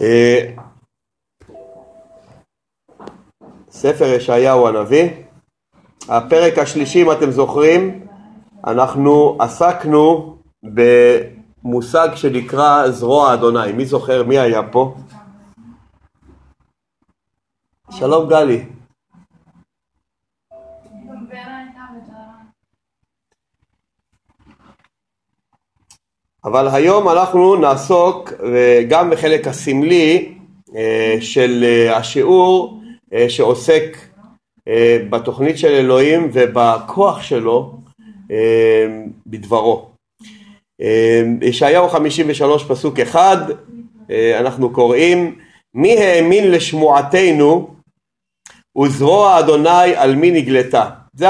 אה, ספר ישעיהו הנביא, הפרק השלישי אם אתם זוכרים, אנחנו עסקנו במושג שנקרא זרוע אדוני, מי זוכר מי היה פה? שלום גלי. אבל היום אנחנו נעסוק גם בחלק הסמלי אה, של אה, השיעור אה, שעוסק בתוכנית של אלוהים ובכוח שלו בדברו. ישעיהו 53 פסוק אחד אנחנו קוראים מי האמין לשמועתנו וזרוע אדוני על מי נגלתה. זה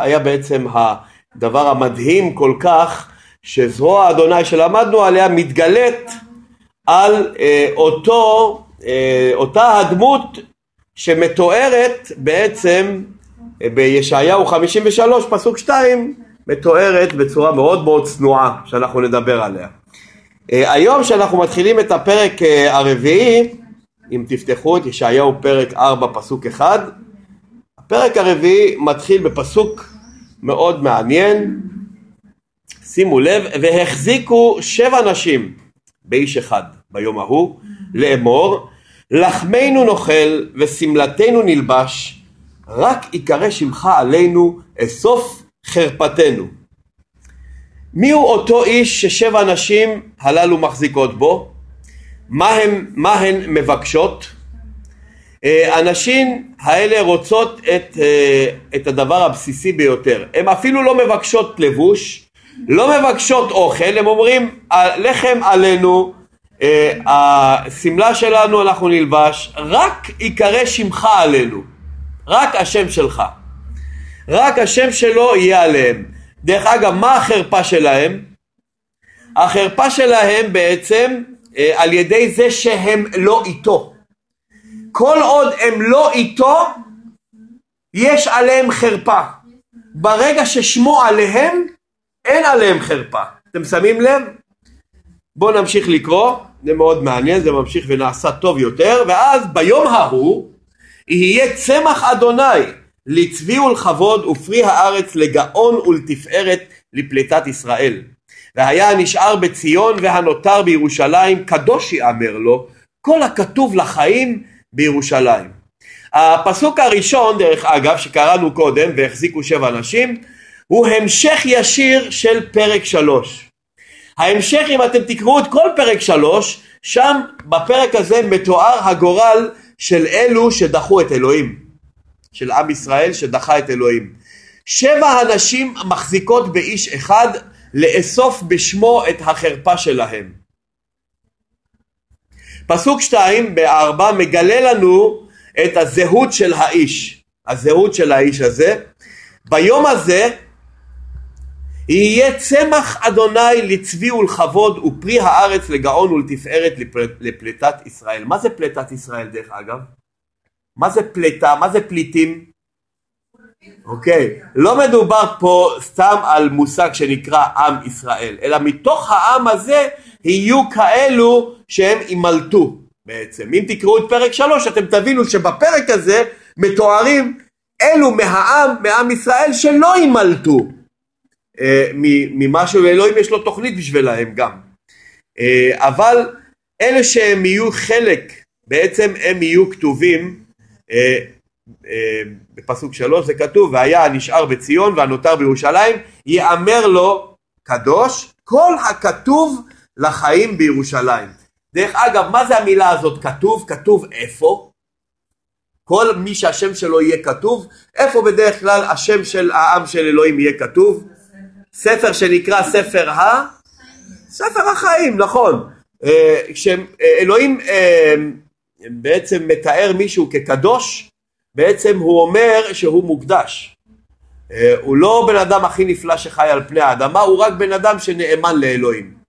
היה בעצם הדבר המדהים כל כך שזרוע אדוני שלמדנו עליה מתגלית על אה, אותו, אה, אותה הדמות שמתוארת בעצם אה, בישעיהו 53 פסוק 2 מתוארת בצורה מאוד מאוד צנועה שאנחנו נדבר עליה. אה, היום שאנחנו מתחילים את הפרק אה, הרביעי אם תפתחו את ישעיהו פרק 4 פסוק 1 הפרק הרביעי מתחיל בפסוק מאוד מעניין שימו לב, והחזיקו שבע נשים באיש אחד ביום ההוא לאמור לחמנו נאכל ושמלתנו נלבש רק יקרא שמך עלינו אסוף חרפתנו. הוא אותו איש ששבע נשים הללו מחזיקות בו? מה, הם, מה הן מבקשות? אה, הנשים האלה רוצות את, אה, את הדבר הבסיסי ביותר. הן אפילו לא מבקשות לבוש, לא מבקשות אוכל, הם אומרים לחם עלינו, אה, השמלה שלנו אנחנו נלבש, רק יקרא שמך עלינו, רק השם שלך, רק השם שלו יהיה עליהם. דרך אגב, מה החרפה שלהם? החרפה שלהם בעצם אה, על ידי זה שהם לא איתו. כל עוד הם לא איתו, יש עליהם חרפה. ברגע ששמו עליהם, אין עליהם חרפה. אתם שמים לב? בואו נמשיך לקרוא, זה מאוד מעניין, זה ממשיך ונעשה טוב יותר, ואז ביום ההוא יהיה צמח אדוני לצבי ולכבוד ופרי הארץ לגאון ולתפארת לפליטת ישראל. והיה הנשאר בציון והנותר בירושלים קדוש יאמר לו כל הכתוב לחיים בירושלים. הפסוק הראשון דרך אגב שקראנו קודם והחזיקו שבע נשים הוא המשך ישיר של פרק שלוש. ההמשך אם אתם תקראו את כל פרק שלוש, שם בפרק הזה מתואר הגורל של אלו שדחו את אלוהים, של עם ישראל שדחה את אלוהים. שבע הנשים מחזיקות באיש אחד לאסוף בשמו את החרפה שלהם. פסוק שתיים בארבע מגלה לנו את הזהות של האיש, הזהות של האיש הזה. ביום הזה יהיה צמח אדוני לצבי ולכבוד ופרי הארץ לגאון ולתפארת לפליטת ישראל. מה זה פליטת ישראל דרך אגב? מה זה פליטה? מה זה פליטים? אוקיי, okay. לא מדובר פה סתם על מושג שנקרא עם ישראל, אלא מתוך העם הזה יהיו כאלו שהם יימלטו בעצם. אם תקראו את פרק שלוש אתם תבינו שבפרק הזה מתוארים אלו מהעם, מעם ישראל שלא יימלטו. אה, ממשהו, ואלוהים יש לו תוכנית בשבילהם גם. אה, אבל אלה שהם יהיו חלק, בעצם הם יהיו כתובים, אה, בפסוק שלוש זה כתוב, והיה הנשאר בציון והנותר בירושלים, יאמר לו קדוש, כל הכתוב לחיים בירושלים. דרך אגב, מה זה המילה הזאת כתוב? כתוב איפה? כל מי שהשם שלו יהיה כתוב, איפה בדרך כלל השם של העם של אלוהים יהיה כתוב? ספר שנקרא ספר ה... ספר החיים, נכון. אה, כשאלוהים אה, בעצם מתאר מישהו כקדוש, בעצם הוא אומר שהוא מוקדש. אה, הוא לא בן אדם הכי נפלא שחי על פני האדמה, הוא רק בן אדם שנאמן לאלוהים.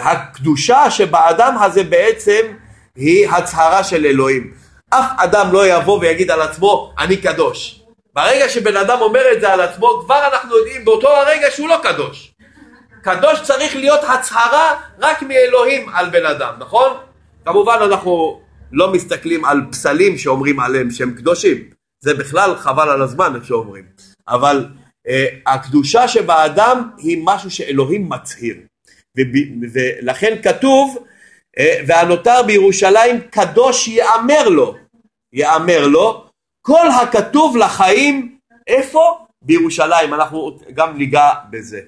הקדושה שבאדם הזה בעצם היא הצהרה של אלוהים. אף אדם לא יבוא ויגיד על עצמו אני קדוש. ברגע שבן אדם אומר את זה על עצמו, כבר אנחנו יודעים באותו הרגע שהוא לא קדוש. קדוש צריך להיות הצהרה רק מאלוהים על בן אדם, נכון? כמובן אנחנו לא מסתכלים על פסלים שאומרים עליהם שהם קדושים, זה בכלל חבל על הזמן איך שאומרים, אבל אה, הקדושה שבאדם היא משהו שאלוהים מצהיר, ולכן כתוב אה, והנותר בירושלים קדוש יאמר לו, יאמר לו, כל הכתוב לחיים, איפה? בירושלים, אנחנו גם ניגע בזה.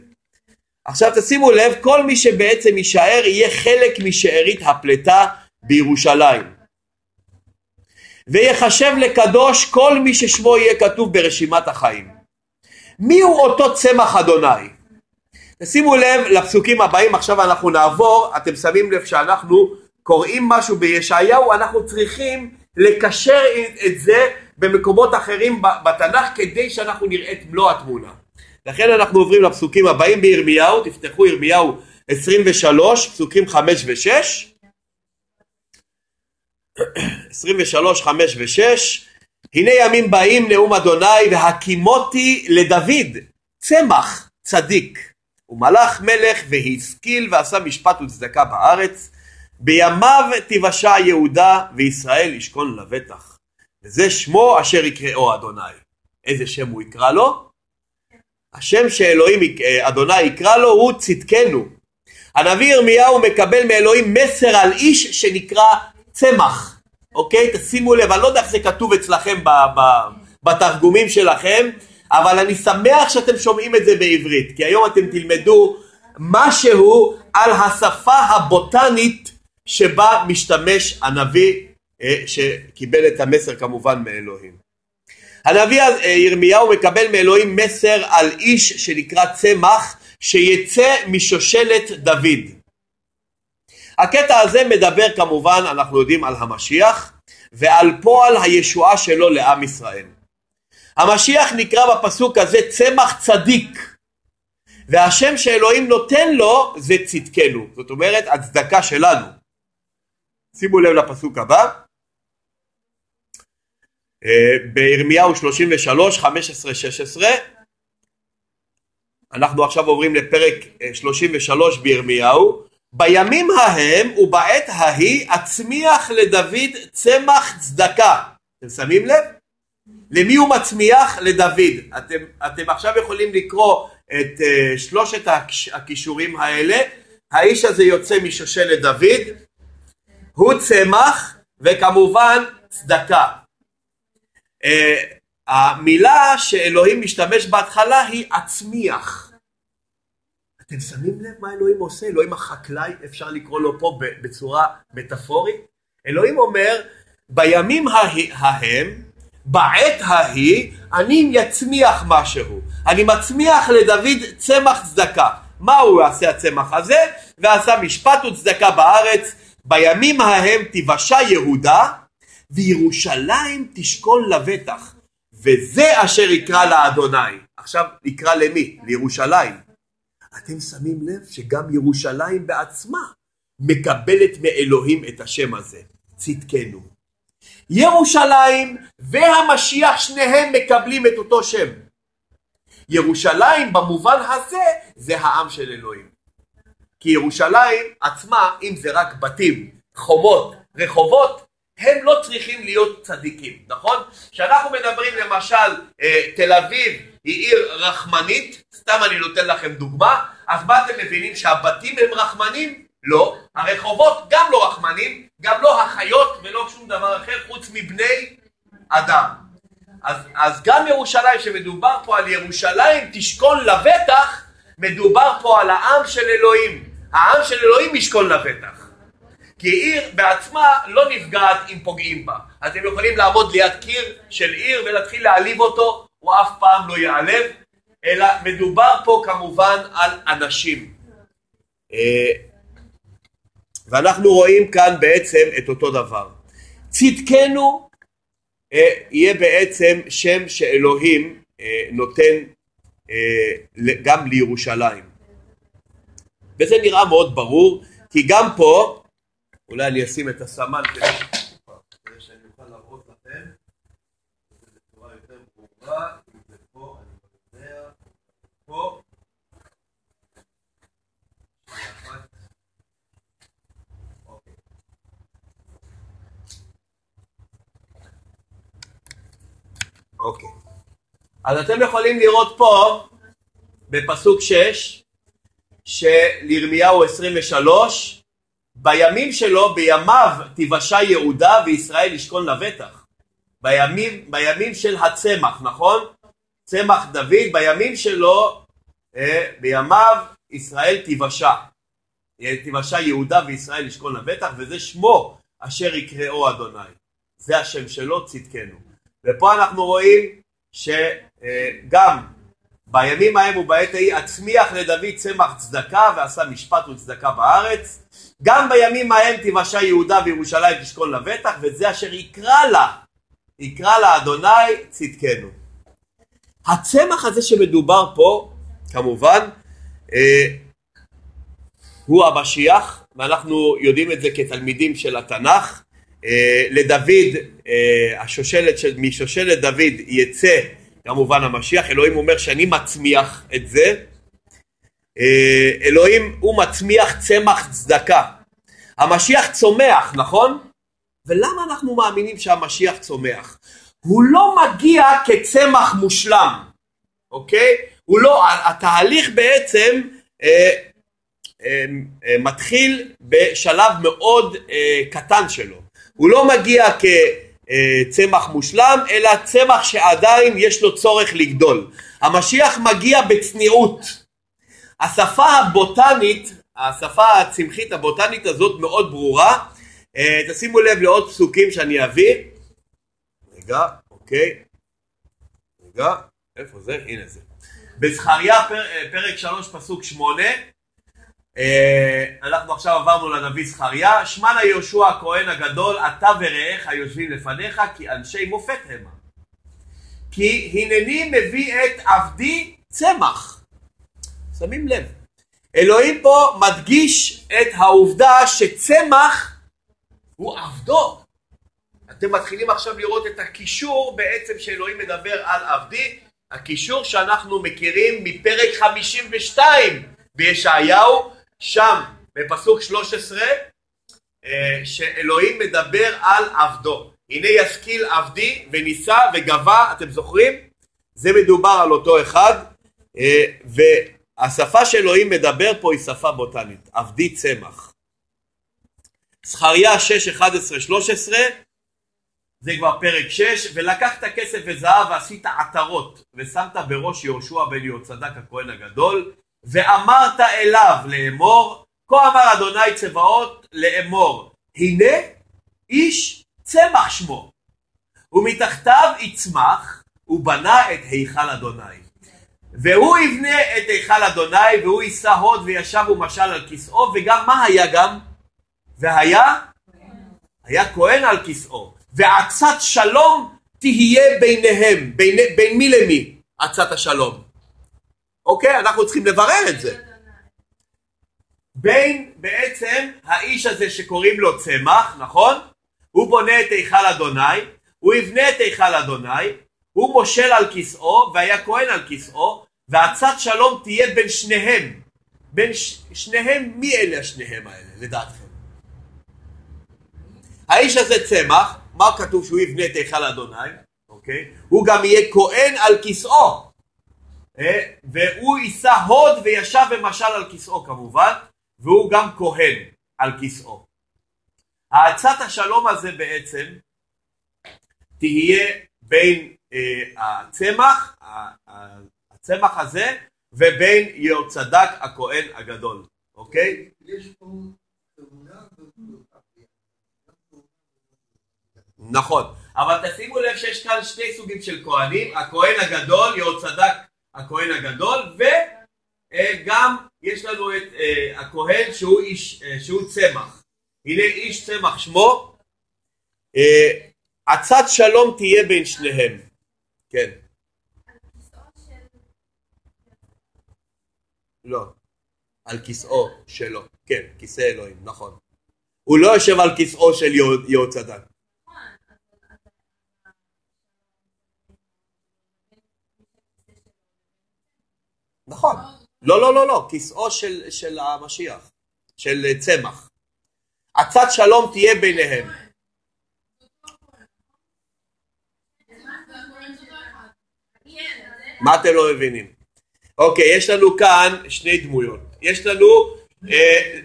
עכשיו תשימו לב, כל מי שבעצם יישאר יהיה חלק משארית הפלטה בירושלים. ויחשב לקדוש כל מי ששמו יהיה כתוב ברשימת החיים. מי הוא אותו צמח אדוני? שימו לב לפסוקים הבאים, עכשיו אנחנו נעבור, אתם שמים לב שאנחנו קוראים משהו בישעיהו, אנחנו צריכים לקשר את זה במקומות אחרים בתנ"ך כדי שאנחנו נראה את מלוא התמונה. לכן אנחנו עוברים לפסוקים הבאים בירמיהו, תפתחו ירמיהו 23, פסוקים 5 ו-6. 23, 5 ו-6 הנה ימים באים נאום אדוני והקימותי לדוד צמח צדיק ומלך מלך והשכיל ועשה משפט וצדקה בארץ בימיו תיוושע יהודה וישראל ישכון לבטח וזה שמו אשר יקראו אדוני. איזה שם הוא יקרא לו? השם שאלוהים אדוני יקרא לו הוא צדקנו. הנביא ירמיהו מקבל מאלוהים מסר על איש שנקרא צמח. אוקיי? תשימו לב אני לא יודע איך זה כתוב אצלכם בתרגומים שלכם אבל אני שמח שאתם שומעים את זה בעברית, כי היום אתם תלמדו משהו על השפה הבוטנית שבה משתמש הנביא אה, שקיבל את המסר כמובן מאלוהים. הנביא אה, ירמיהו מקבל מאלוהים מסר על איש שנקרא צמח שיצא משושלת דוד. הקטע הזה מדבר כמובן, אנחנו יודעים על המשיח ועל פועל הישועה שלו לעם ישראל. המשיח נקרא בפסוק הזה צמח צדיק והשם שאלוהים נותן לו זה צדקנו זאת אומרת הצדקה שלנו שימו לב לפסוק הבא אה, בירמיהו 33 15 16 אנחנו עכשיו עוברים לפרק 33 אה, בירמיהו בימים ההם ובעת ההיא אצמיח לדוד צמח צדקה אתם שמים לב? למי הוא מצמיח? לדוד. אתם, אתם עכשיו יכולים לקרוא את uh, שלושת הכישורים האלה. האיש הזה יוצא משושלת דוד, הוא צמח וכמובן צדקה. Uh, המילה שאלוהים משתמש בהתחלה היא הצמיח. אתם שמים לב מה אלוהים עושה? אלוהים החקלאי, אפשר לקרוא לו פה בצורה מטאפורית. אלוהים אומר, בימים ההם בעת ההיא אני יצמיח משהו, אני מצמיח לדוד צמח צדקה. מה הוא יעשה הצמח הזה? ועשה משפט וצדקה בארץ, בימים ההם תיוושע יהודה וירושלים תשכון לבטח וזה אשר יקרא לאדוני. עכשיו יקרא למי? לירושלים. אתם שמים לב שגם ירושלים בעצמה מקבלת מאלוהים את השם הזה, צדקנו. ירושלים והמשיח שניהם מקבלים את אותו שם. ירושלים במובן הזה זה העם של אלוהים. כי ירושלים עצמה, אם זה רק בתים, חומות, רחובות, הם לא צריכים להיות צדיקים, נכון? כשאנחנו מדברים למשל, אה, תל אביב היא עיר רחמנית, סתם אני נותן לכם דוגמה, אז מה אתם מבינים שהבתים הם רחמנים? לא. הרחובות גם לא רחמנים, גם לא החיות ולא שום דבר אחר חוץ מבני אדם. אז, אז גם ירושלים, שמדובר פה על ירושלים תשכון לבטח, מדובר פה על העם של אלוהים. העם של אלוהים ישכון לבטח. כי עיר בעצמה לא נפגעת אם פוגעים בה. אתם יכולים לעמוד ליד קיר של עיר ולהתחיל להעליב אותו, הוא אף פעם לא ייעלב, אלא מדובר פה כמובן על אנשים. אה, ואנחנו רואים כאן בעצם את אותו דבר. צדקנו אה, יהיה בעצם שם שאלוהים אה, נותן גם לירושלים. וזה נראה מאוד ברור, כי גם פה, אולי אני אשים את הסמן כדי שאני אוכל להראות לכם זה בצורה יותר ברורה, אם זה פה, אני לא יודע, פה. אוקיי. אז אתם יכולים לראות פה בפסוק 6 שלירמיהו 23 בימים שלו, בימיו תיוושע יהודה וישראל ישכון לבטח. בימים, בימים של הצמח, נכון? צמח דוד, בימים שלו, אה, בימיו ישראל תיוושע. תיוושע יהודה וישראל ישכון לבטח, וזה שמו אשר יקראו אדוני. זה השם שלו, צדקנו. ופה אנחנו רואים שגם בימים ההם ובעת ההיא הצמיח לדוד צמח צדקה ועשה משפט וצדקה בארץ. גם בימים ההם תיוושע יהודה וירושלים תשכון לבטח, וזה אשר יקרא לה, יקרא לה אדוני צדקנו. הצמח הזה שמדובר פה, כמובן, אה, הוא המשיח, ואנחנו יודעים את זה כתלמידים של התנ"ך. אה, לדוד, אה, השושלת של, משושלת דוד יצא כמובן המשיח, אלוהים אומר שאני מצמיח את זה. אה, אלוהים הוא מצמיח צמח צדקה. המשיח צומח, נכון? ולמה אנחנו מאמינים שהמשיח צומח? הוא לא מגיע כצמח מושלם, אוקיי? הוא לא, התהליך בעצם אה, אה, אה, מתחיל בשלב מאוד אה, קטן שלו. הוא לא מגיע כצמח מושלם, אלא צמח שעדיין יש לו צורך לגדול. המשיח מגיע בצניעות. השפה הבוטנית, השפה הצמחית הבוטנית הזאת מאוד ברורה. אה, תשימו לב לעוד פסוקים שאני אביא. רגע, אוקיי. רגע, איפה זה? הנה זה. בזכריה פרק 3 פסוק 8 אה, אנחנו עכשיו עברנו לנביא זכריה, שמע לה יהושע הכהן הגדול, אתה ורעך היושבים לפניך, כי אנשי מופת המה. כי הנני מביא את עבדי צמח. שמים לב. אלוהים פה מדגיש את העובדה שצמח הוא עבדו. אתם מתחילים עכשיו לראות את הקישור בעצם שאלוהים מדבר על עבדי, הקישור שאנחנו מכירים מפרק 52 בישעיהו, שם בפסוק 13 אה, שאלוהים מדבר על עבדו. הנה ישכיל עבדי ונישא וגבה, אתם זוכרים? זה מדובר על אותו אחד אה, והשפה שאלוהים מדבר פה היא שפה בוטנית, עבדי צמח. זכריה 6, 11, 13 זה כבר פרק 6 ולקחת כסף וזהב ועשית עטרות ושמת בראש יהושע בן יהוצדק הכהן הגדול ואמרת אליו לאמור, כה אמר אדוני צבאות לאמור, הנה איש צמח שמו, ומתחתיו יצמח, ובנה את היכל אדוני. והוא יבנה את היכל אדוני, והוא יישא הוד וישב ומשל על כיסאו, וגם מה היה גם? והיה? היה כהן על כיסאו, ועצת שלום תהיה ביניהם, בין, בין מי למי? עצת השלום. אוקיי? אנחנו צריכים לברר את זה. בין בעצם האיש הזה שקוראים לו צמח, נכון? הוא בונה את היכל אדוני, הוא יבנה את היכל אדוני, הוא מושל על כיסאו והיה כהן על כיסאו, והצד שלום תהיה בין שניהם. בין ש... שניהם, מי אלה השניהם האלה, לדעתכם? האיש הזה צמח, מה כתוב שהוא יבנה את היכל אדוני? אוקיי? הוא גם יהיה כהן על כיסאו. אה, והוא יישא הוד וישב ומשל על כיסאו כמובן, והוא גם כהן על כיסאו. האצת השלום הזה בעצם תהיה בין אה, הצמח, הצמח הזה, ובין יהוצדק הכהן הגדול, אוקיי? נכון, אבל תשימו לב שיש כאן שני סוגים של כהנים, הכהן הגדול, יהוצדק הכהן הגדול, וגם יש לנו את אה, הכהן שהוא, איש, אה, שהוא צמח. הנה איש צמח שמו, אה, עצת שלום תהיה בין שניהם. כן. לא, על כיסאו שלו, כן, כיסא אלוהים, נכון. הוא לא יושב על כיסאו של יהוצדק. נכון. לא, לא, לא, לא, כיסאו של, של המשיח, של צמח. עצת שלום תהיה ביניהם. מה אתם לא מבינים? אוקיי, יש לנו כאן שני דמויות. יש לנו, אה,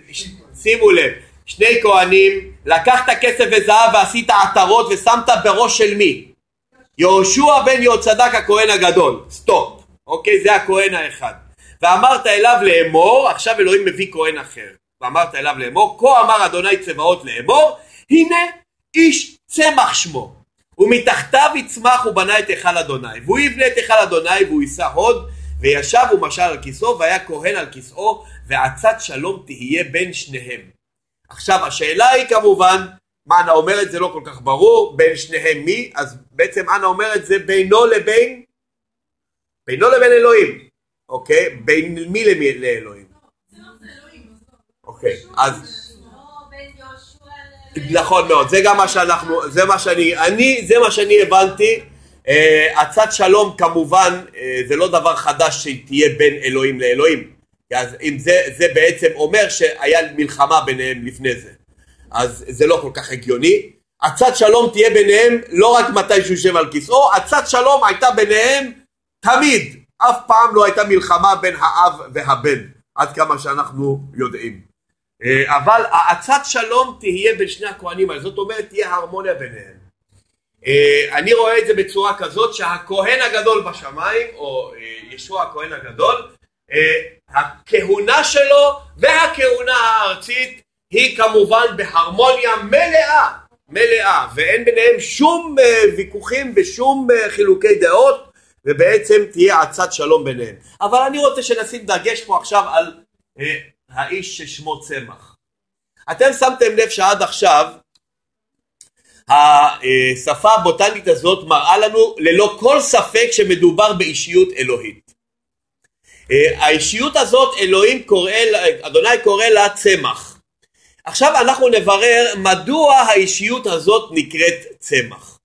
שימו לב, שני כהנים, לקחת כסף וזהב ועשית עטרות ושמת בראש של מי? יהושע בן יהוצדק הכהן הגדול. סטופ. אוקיי? זה הכהן האחד. ואמרת אליו לאמור, עכשיו אלוהים מביא כהן אחר. ואמרת אליו לאמור, כה אמר אדוני צבאות לאמור, הנה איש צמח שמו, ומתחתיו יצמח ובנה את היכל אדוני, והוא יבנה את היכל אדוני והוא יישא הוד, וישב ומשל על כיסאו, והיה כהן על כיסאו, ועצת שלום תהיה בין שניהם. עכשיו השאלה היא כמובן, מה אנה אומרת זה לא כל כך ברור, בין שניהם מי, אז בעצם אנה אומרת זה בינו לבין, בינו לבין אלוהים, אוקיי? בין מי למי לאלוהים. אוקיי, אז... נכון מאוד, זה גם מה שאנחנו, זה מה שאני, אני, זה מה שאני הבנתי, uh, הצד שלום כמובן uh, זה לא דבר חדש שתהיה בין אלוהים לאלוהים, אז אם זה, זה בעצם אומר שהיה מלחמה ביניהם לפני זה, אז זה לא כל כך הגיוני, הצד שלום תהיה ביניהם לא רק מתי שהוא יושב על כיסאו, הצד שלום הייתה ביניהם תמיד, אף פעם לא הייתה מלחמה בין האב והבן, עד כמה שאנחנו יודעים. אה, אבל האצת שלום תהיה בין שני הכהנים האלה, זאת אומרת תהיה הרמוניה ביניהם. אה, אני רואה את זה בצורה כזאת שהכהן הגדול בשמיים, או אה, ישוע הכהן הגדול, הכהונה שלו והכהונה הארצית היא כמובן בהרמוניה מלאה, מלאה, ואין ביניהם שום ויכוחים ושום חילוקי דעות, ובעצם תהיה עצת שלום ביניהם. אבל אני רוצה שנשים דגש פה עכשיו על האיש ששמו צמח. אתם שמתם לב שעד עכשיו השפה הבוטנית הזאת מראה לנו ללא כל ספק שמדובר באישיות אלוהית. האישיות הזאת אלוהים קורא, אדוני קורא לה צמח. עכשיו אנחנו נברר מדוע האישיות הזאת נקראת צמח.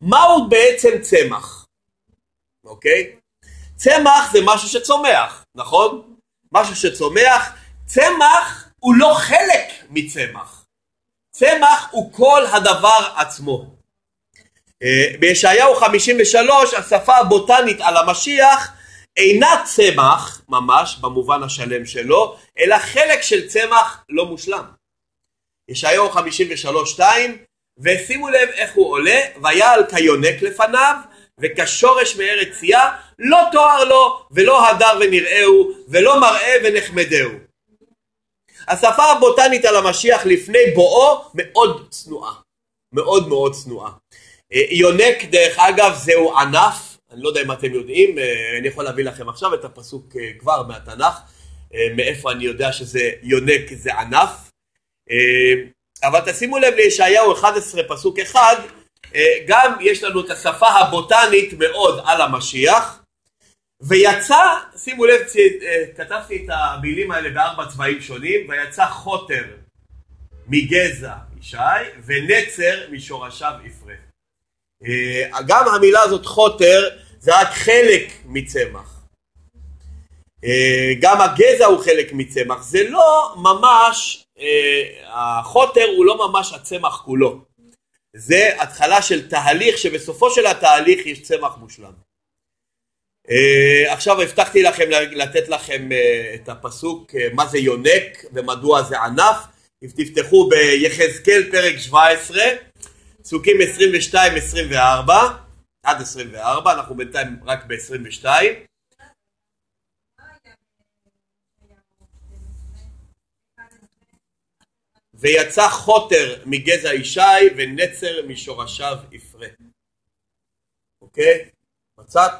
מהו בעצם צמח? אוקיי? צמח זה משהו שצומח, נכון? משהו שצומח, צמח הוא לא חלק מצמח, צמח הוא כל הדבר עצמו. אה, בישעיהו 53 השפה הבוטנית על המשיח אינה צמח ממש במובן השלם שלו, אלא חלק של צמח לא מושלם. ישעיהו 53 2 ושימו לב איך הוא עולה, ויעל כיונק לפניו וכשורש מארץ צייה, לא תואר לו, ולא הדר ונראהו, ולא מראה ונחמדהו. השפה הבוטנית על המשיח לפני בואו מאוד צנועה. מאוד מאוד צנועה. אה, יונק דרך אגב זהו ענף, אני לא יודע אם אתם יודעים, אה, אני יכול להביא לכם עכשיו את הפסוק אה, כבר מהתנ"ך, מאיפה אני יודע שזה יונק זה ענף. אבל תשימו לב לישעיהו 11 פסוק 1, אה, גם יש לנו את השפה הבוטנית מאוד על המשיח ויצא, שימו לב, אה, כתבתי את המילים האלה בארבע צבעים שונים, ויצא חוטר מגזע ישי ונצר משורשיו יפרה. אה, גם המילה הזאת חוטר זה רק חלק מצמח. גם הגזע הוא חלק מצמח, זה לא ממש, החוטר הוא לא ממש הצמח כולו. זה התחלה של תהליך שבסופו של התהליך יש צמח מושלם. Uh, עכשיו הבטחתי לכם לתת לכם uh, את הפסוק uh, מה זה יונק ומדוע זה ענף אם תפתחו ביחזקאל פרק 17 פסוקים 22-24 עד 24 אנחנו בינתיים רק ב-22 ויצא חוטר מגזע ישי ונצר משורשיו יפרה. אוקיי? מצאת?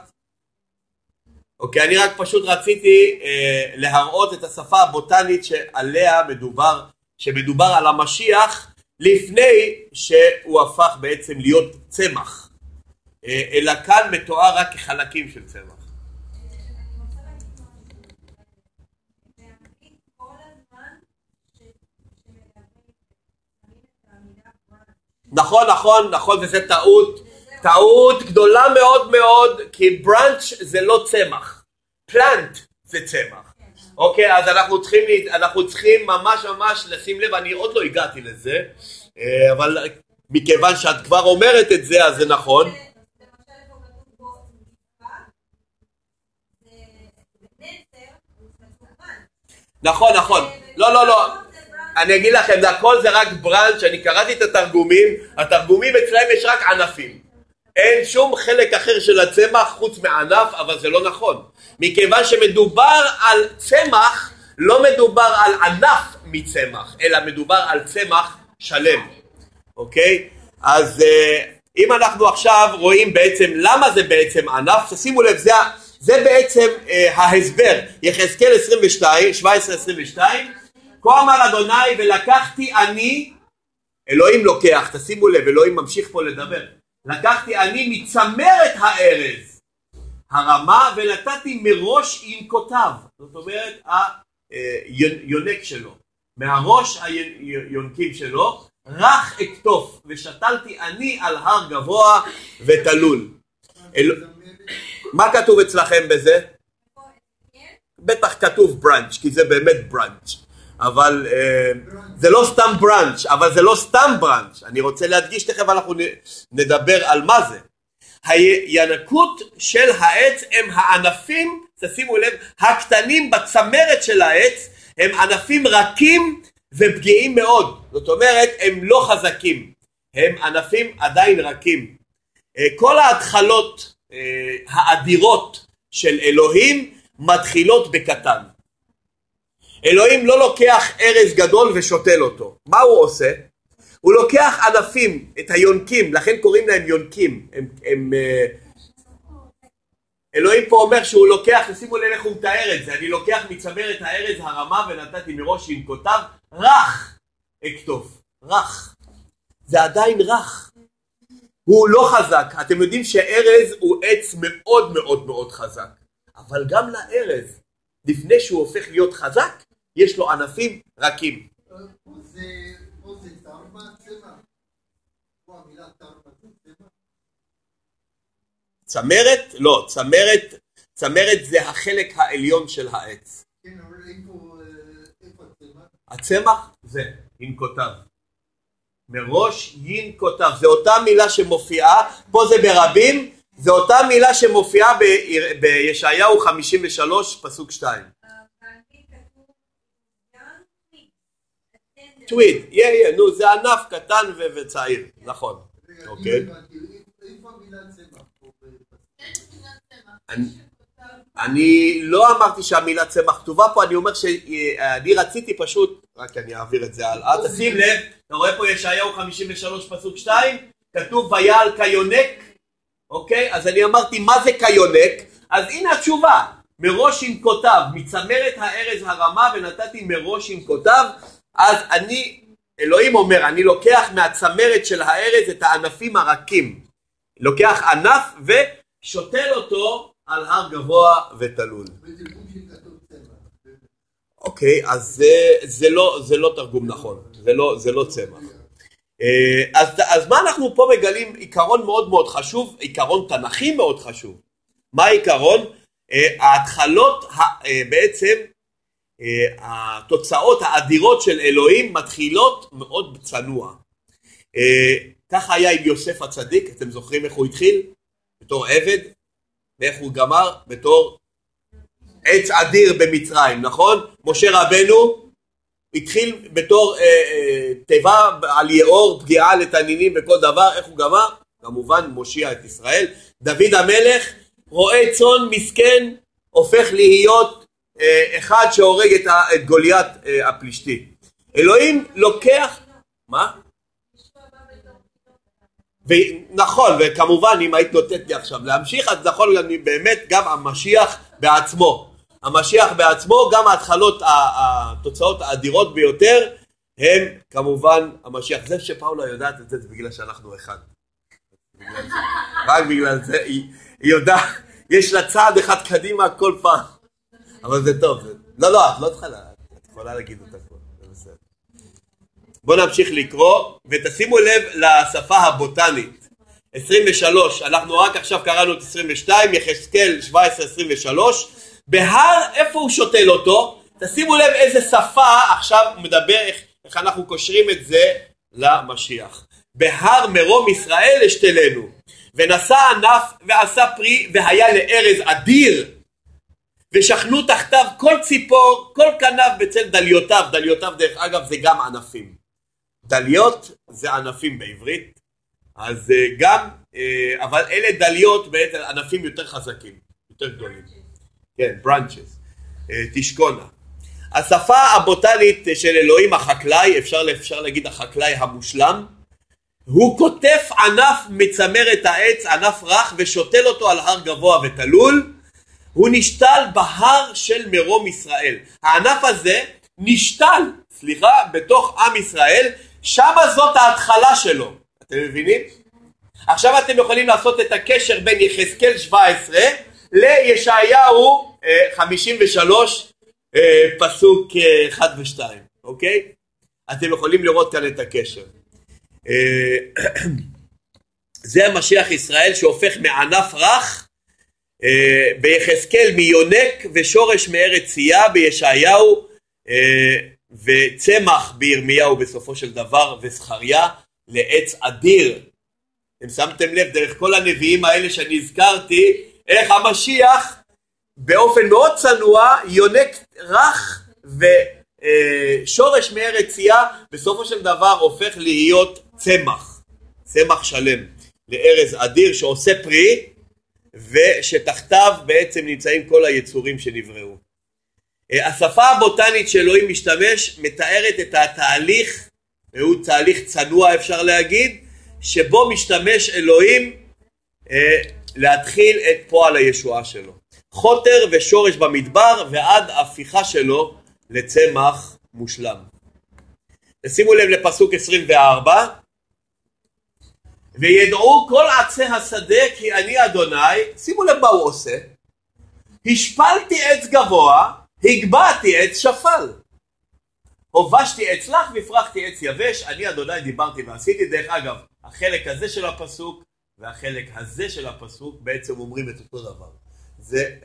אוקיי, אני רק פשוט רציתי אה, להראות את השפה הבוטנית שעליה מדובר, שמדובר על המשיח לפני שהוא הפך בעצם להיות צמח, אה, אלא כאן מתואר רק כחלקים של צמח. נכון, נכון, נכון, וזה טעות. טעות גדולה מאוד מאוד, כי בראנץ' זה לא צמח. פלנט זה צמח. אוקיי, אז אנחנו צריכים, אנחנו צריכים ממש ממש לשים לב, אני עוד לא הגעתי לזה, אבל מכיוון שאת כבר אומרת את זה, אז זה נכון. נכון, נכון. לא, לא, לא. אני אגיד לכם, הכל זה רק בראנץ', אני קראתי את התרגומים, התרגומים אצלהם יש רק ענפים. אין שום חלק אחר של הצמח חוץ מענף, אבל זה לא נכון. מכיוון שמדובר על צמח, לא מדובר על ענף מצמח, אלא מדובר על צמח שלם, אוקיי? אז אה, אם אנחנו עכשיו רואים בעצם למה זה בעצם ענף, תשימו לב, זה, זה בעצם אה, ההסבר, יחזקאל 22, 17-22, כה אמר אדוני ולקחתי אני, אלוהים לוקח, תשימו לב, אלוהים ממשיך פה לדבר, לקחתי אני מצמרת הארז הרמה ונתתי מראש ינקותיו, זאת אומרת היונק שלו, מהראש היונקים שלו, רך אקטוף ושתלתי אני על הר גבוה ותלול. אל... מה כתוב אצלכם בזה? בטח כתוב בראנץ' כי זה באמת בראנץ' אבל אה, זה לא סתם בראנץ' אבל זה לא סתם בראנץ' אני רוצה להדגיש תכף אנחנו נדבר על מה זה הינקות של העץ הם הענפים, תשימו לב, הקטנים בצמרת של העץ הם ענפים רכים ופגיעים מאוד, זאת אומרת הם לא חזקים, הם ענפים עדיין רכים. אה, כל ההתחלות אה, האדירות של אלוהים מתחילות בקטן. אלוהים לא לוקח ארז גדול ושותל אותו, מה הוא עושה? הוא לוקח ענפים, את היונקים, לכן קוראים להם יונקים, הם, הם אה, אלוהים פה אומר שהוא לוקח, שימו לב איך הוא מתאר את זה, אני לוקח מצמרת הארז הרמה ונתתי מראש ינקותיו רך אכתוב, רך, זה עדיין רך, הוא לא חזק, אתם יודעים שארז הוא עץ מאוד מאוד מאוד חזק, אבל גם לארז, לפני שהוא הופך להיות חזק, יש לו ענפים רכים. צמרת? לא, צמרת, צמרת זה החלק העליון של העץ. הצמח? זה, ינקותיו. מראש ינקותיו, זה אותה מילה שמופיעה, פה זה ברבים, זה אותה מילה שמופיעה בישעיהו 53 פסוק 2. טוויד, יהיה, יהיה, נו, זה ענף קטן וצעיר, נכון, אוקיי. אני לא אמרתי שהמילה צמח כתובה פה, אני אומר שאני רציתי פשוט, רק אני אעביר את זה הלאה, תשים לב, אתה רואה פה ישעיהו 53 פסוק 2, כתוב ויעל כיונק, אוקיי? אז אני אמרתי מה זה כיונק? אז הנה התשובה, מראש ינקותיו, מצמרת הארז הרמה ונתתי מראש ינקותיו, אז אני, אלוהים אומר, אני לוקח מהצמרת של הארז את הענפים הרכים, לוקח ענף ושותל אותו על הר גבוה ותלול. אוקיי, אז זה, זה, לא, זה לא תרגום נכון, זה לא, זה לא צמח. אה, אז, אז מה אנחנו פה מגלים? עיקרון מאוד מאוד חשוב, עיקרון תנכי מאוד חשוב. מה העיקרון? אה, ההתחלות אה, בעצם, התוצאות האדירות של אלוהים מתחילות מאוד צנוע. ככה היה עם יוסף הצדיק, אתם זוכרים איך הוא התחיל? בתור עבד, ואיך הוא גמר? בתור עץ אדיר במצרים, נכון? משה רבנו התחיל בתור אה, אה, תיבה על יאור, פגיעה לתנינים וכל דבר, איך הוא גמר? כמובן מושיע את ישראל. דוד המלך רועה צאן מסכן הופך להיות אה, אחד שהורג את, גוליית אה, הפלישתי. אלוהים לוקח, מה? ונכון, וכמובן אם היית נותנת לי עכשיו להמשיך, אז נכון, אני באמת גם המשיח בעצמו. המשיח בעצמו, גם ההתחלות, התוצאות האדירות ביותר, הם כמובן המשיח. זה שפאולה יודעת את זה, זה בגלל שאנחנו אחד. רק בגלל זה, היא יודעת, יש לה צעד אחד קדימה כל פעם. אבל זה טוב. לא, לא, את לא צריכה, את יכולה להגיד אותה כבר, זה בסדר. בואו נמשיך לקרוא, ותשימו לב לשפה הבוטנית. 23, אנחנו רק עכשיו קראנו את 22, יחזקאל 17-23, בהר, איפה הוא שותל אותו? תשימו לב איזה שפה עכשיו הוא מדבר, איך, איך אנחנו קושרים את זה למשיח. בהר מרום ישראל אשתלנו, ונשא ענף ועשה פרי, והיה לארז אדיר, ושכנו תחתיו כל ציפור, כל כנף בצל דליותיו, דליותיו דרך אגב זה גם ענפים. דליות זה ענפים בעברית, אז אה, גם, אה, אבל אלה דליות בעצם ענפים יותר חזקים, יותר גדולים. כן, ברנצ'ס, תשכונה. השפה הבוטנית של אלוהים החקלאי, אפשר, אפשר להגיד החקלאי המושלם, הוא קוטף ענף מצמרת העץ, ענף רך, ושותל אותו על הר גבוה ותלול, הוא נשתל בהר של מרום ישראל. הענף הזה נשתל, סליחה, בתוך עם ישראל, שמה זאת ההתחלה שלו. אתם מבינים? עכשיו אתם יכולים לעשות את הקשר בין יחזקאל 17 לישעיהו 53 אה, אה, פסוק 1 אה, ו-2, אוקיי? אתם יכולים לראות כאן את הקשר. זה המשיח ישראל שהופך מענף רך ביחזקאל מיונק ושורש מארץ צייה בישעיהו אה, וצמח בירמיהו בסופו של דבר וזכריה לעץ אדיר. אתם שמתם לב דרך כל הנביאים האלה שאני הזכרתי איך המשיח באופן מאוד צנוע יונק רך ושורש מארץ צייה בסופו של דבר הופך להיות צמח, צמח שלם לארז אדיר שעושה פרי ושתחתיו בעצם נמצאים כל היצורים שנבראו. אה, השפה הבוטנית שאלוהים משתמש מתארת את התהליך, והוא תהליך צנוע אפשר להגיד, שבו משתמש אלוהים אה, להתחיל את פועל הישועה שלו. חוטר ושורש במדבר ועד הפיכה שלו לצמח מושלם. שימו לב לפסוק 24 וידעו כל עצי השדה כי אני אדוני, שימו לב מה הוא עושה, השפלתי עץ גבוה, הגבהתי עץ שפל. הובשתי עץ לך והפרחתי עץ יבש, אני אדוני דיברתי ועשיתי. דרך אגב, החלק הזה של הפסוק והחלק הזה של הפסוק בעצם אומרים את אותו דבר. זה,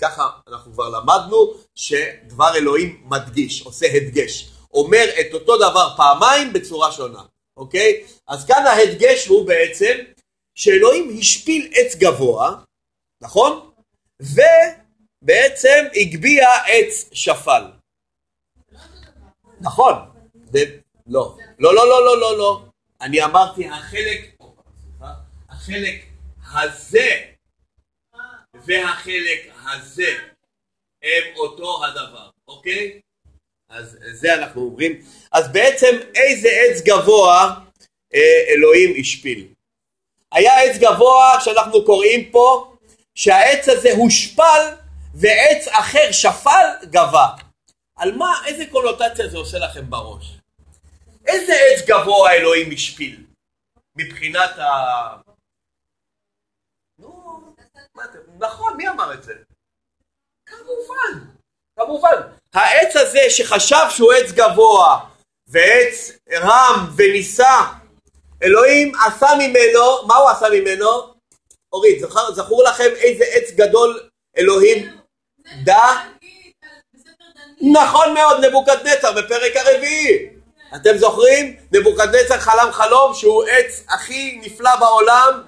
ככה אנחנו כבר למדנו שדבר אלוהים מדגיש, עושה הדגש. אומר את אותו דבר פעמיים בצורה שונה. אוקיי? אז כאן ההדגש הוא בעצם שאלוהים השפיל עץ גבוה, נכון? ובעצם הגביה עץ שפל. נכון. לא. לא, לא, לא, לא, לא, לא. אני אמרתי החלק, החלק הזה והחלק הזה הם אותו הדבר, אוקיי? אז זה אנחנו אומרים. אז בעצם איזה עץ גבוה אה, אלוהים השפיל. היה עץ גבוה שאנחנו קוראים פה שהעץ הזה הושפל ועץ אחר שפל גבה. על מה, איזה קונוטציה זה עושה לכם בראש? איזה עץ גבוה אלוהים השפיל מבחינת ה... נו, נכון, מי אמר את זה? כמובן, כמובן. העץ הזה שחשב שהוא עץ גבוה ועץ רם ונישא, אלוהים עשה ממנו, מה הוא עשה ממנו? אורית, זכור, זכור לכם איזה עץ גדול אלוהים דע? נכון מאוד, נבוקדנצר בפרק הרביעי. אתם זוכרים? נבוקדנצר חלם חלום שהוא עץ הכי נפלא בעולם